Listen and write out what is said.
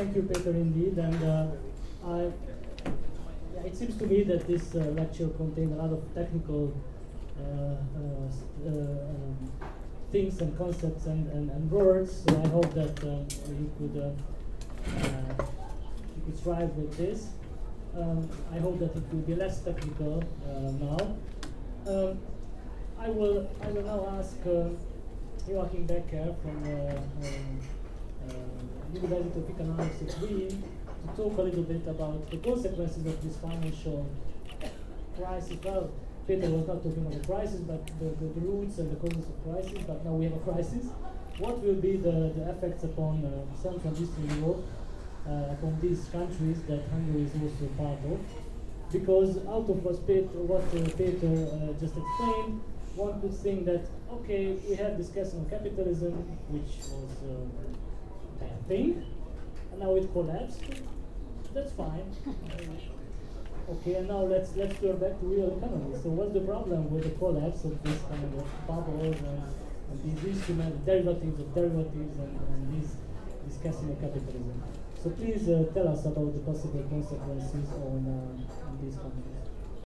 thank you, Peter, indeed. And uh, I, it seems to me that this uh, lecture contained a lot of technical um, things and concepts and, and, and words. So I hope that uh, you could uh, uh, you could strive with this. Um, I hope that it will be less technical uh, now. Um, I will I will now ask Joachim Becker from University of Economics Wien to talk a little bit about the consequences of this financial crisis. Well, Peter was not talking about the crisis, but the, the, roots and the causes of crisis, but now we have a crisis. What will be the, the effects upon uh, Central and Eastern Europe, uh, upon these countries that Hungary is also part of? Because out of what Peter, what, uh, Peter uh, just explained, one could think that, okay, we have casino capitalism, which was uh, thing, and now it collapsed. That's fine. Okay, and now let's let's go back to real economy. So what's the problem with the collapse of this kind of bubbles and, and these instruments, derivatives of derivatives and, and these casino capitalism? So please uh, tell us about the possible consequences on, uh, on these countries.